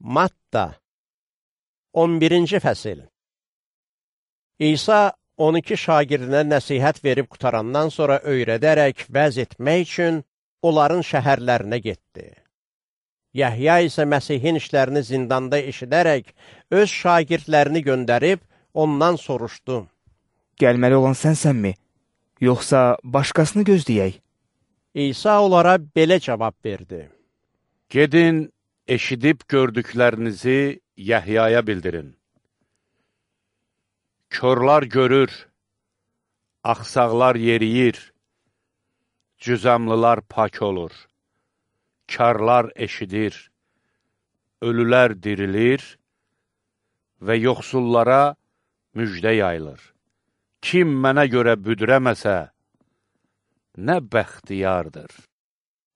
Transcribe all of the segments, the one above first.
Matta 11-ci fəsil İsa 12 şagirdinə nəsihət verib qutarandan sonra öyrədərək vəz etmək üçün onların şəhərlərinə getdi. Yəhya isə Məsihin işlərini zindanda eşidərək öz şagirdlərini göndərib ondan soruşdu. Gəlməli olan sənsənmi? Yoxsa başqasını gözləyək? İsa onlara belə cavab verdi. Gedin, eşidib gördüklərinizi Yəhyaya bildirin. Körlar görür, axsaqlar yeriyir, cüzəmlılar pak olur, karlar eşidir, ölülər dirilir və yoxsullara müjdə yayılır. Kim mənə görə büdrəməsə, nə bəxtiyardır.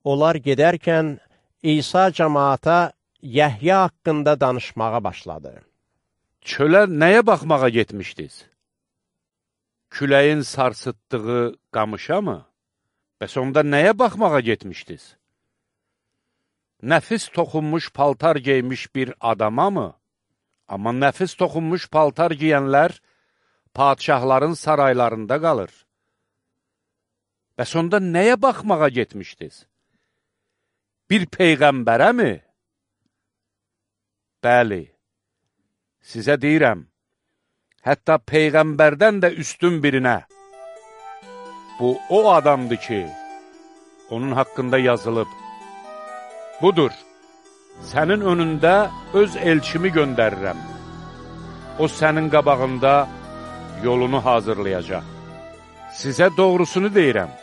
Onlar gedərkən İsa cəmaata Yəhya haqqında danışmağa başladı. Çölə nəyə baxmağa getmişdiniz? Küləyin sarsıtdığı qamışa mı? Bəs onda nəyə baxmağa getmişdiniz? Nəfis toxunmuş paltar geymiş bir adama mı? Amma nəfis toxunmuş paltar giyənlər padişahların saraylarında qalır. Bəs onda nəyə baxmağa getmişdiniz? Bir peyğəmbərə mi? Bəli, sizə deyirəm, hətta peyğəmbərdən də üstün birinə. Bu, o adamdır ki, onun haqqında yazılıb. Budur, sənin önündə öz elçimi göndərirəm. O, sənin qabağında yolunu hazırlayacaq. Sizə doğrusunu deyirəm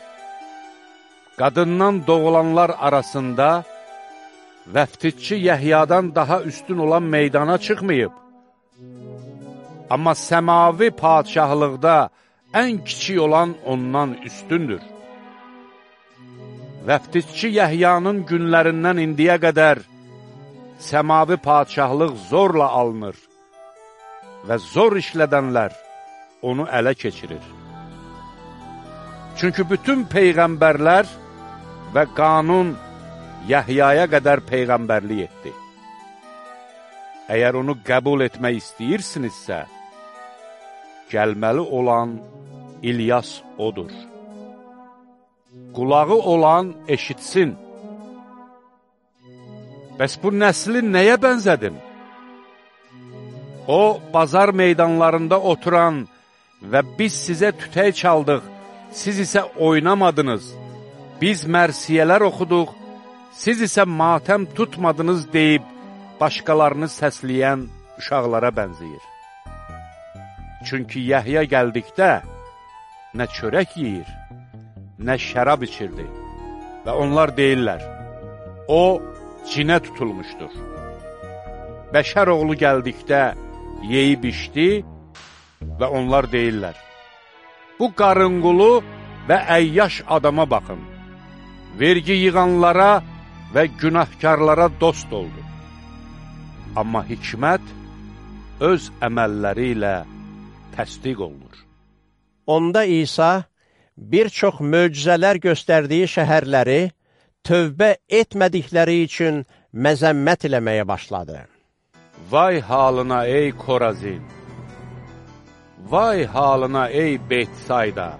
qadından doğulanlar arasında vəftidçi Yəhyadan daha üstün olan meydana çıxmayıb. Amma səmavi padişahlıqda ən kiçik olan ondan üstündür. Vəftidçi Yəhyanın günlərindən indiyə qədər səmavi padişahlıq zorla alınır və zor işlədənlər onu ələ keçirir. Çünki bütün peyğəmbərlər və qanun Yəhyaya qədər peyğəmbərlik etdi. Əgər onu qəbul etmək istəyirsinizsə, gəlməli olan İlyas odur. Qulağı olan eşitsin. Bəs bu nəsli nəyə bənzədim? O, bazar meydanlarında oturan və biz sizə tütək çaldıq, siz isə oynamadınız biz mərsiyələr oxuduq, siz isə matəm tutmadınız deyib, başqalarını səsləyən uşaqlara bənzəyir. Çünki Yəhya gəldikdə nə çörək yeyir, nə şərab içirdi və onlar deyirlər, o cinə tutulmuşdur. Bəşər oğlu gəldikdə yeyib içdi və onlar deyirlər, bu qarınqulu və əyyaş adama baxın vergi yığanlara və günahkarlara dost oldu. Amma hikmət öz əməlləri ilə təsdiq olunur. Onda İsa bir çox möcüzələr göstərdiyi şəhərləri tövbə etmədikləri üçün məzəmmət eləməyə başladı. Vay halına ey Korazin! Vay halına ey Betsayda!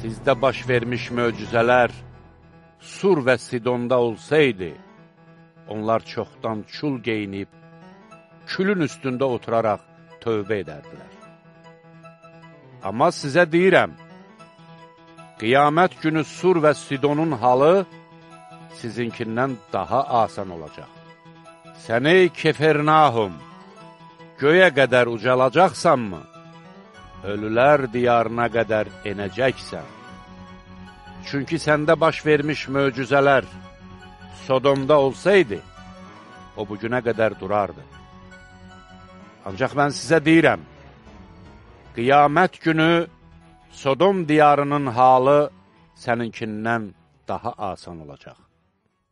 Sizdə baş vermiş möcüzələr Sur və Sidonda olsaydı, onlar çoxdan çul geyinib, külün üstündə oturaraq tövbə edərdilər. Amma sizə deyirəm, qiyamət günü Sur və Sidonun halı sizinkindən daha asan olacaq. Sən ey Kefernahum, göyə qədər ucalacaqsanmı? Ölülər diyarına qədər enəcəksən. Çünki səndə baş vermiş möcüzələr Sodomda olsaydı, o bugünə qədər durardı. Ancaq mən sizə deyirəm, qiyamət günü Sodom diyarının halı səninkindən daha asan olacaq.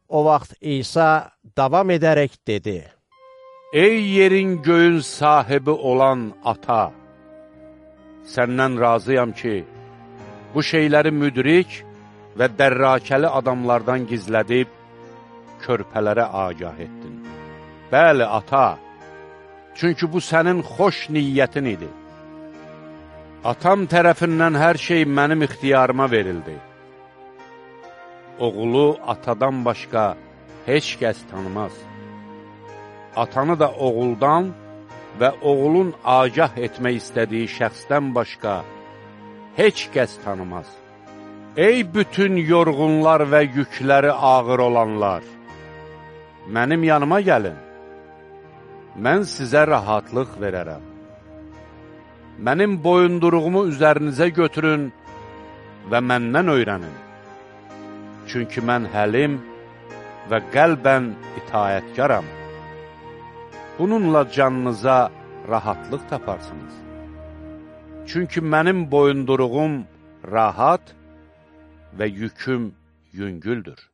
O vaxt İsa davam edərək dedi, Ey yerin göyün sahibi olan ata, səndən razıyam ki, bu şeyləri müdrik və dərrakəli adamlardan gizlədib, körpələrə agah etdin. Bəli, ata, çünki bu sənin xoş niyyətin idi. Atam tərəfindən hər şey mənim ixtiyarıma verildi. Oğulu atadan başqa heç kəs tanımaz. Atanı da oğuldan və oğulun agah etmək istədiyi şəxsdən başqa heç kəs tanımaz. Ey bütün yorğunlar və yükləri ağır olanlar! Mənim yanıma gəlin, mən sizə rahatlıq verərəm. Mənim boyunduruğumu üzərinizə götürün və məndən öyrənin. Çünki mən həlim və qəlbən itayətkaram. Bununla canınıza rahatlıq taparsınız. Çünki mənim boyunduruğum rahat və yüküm yüngüldür.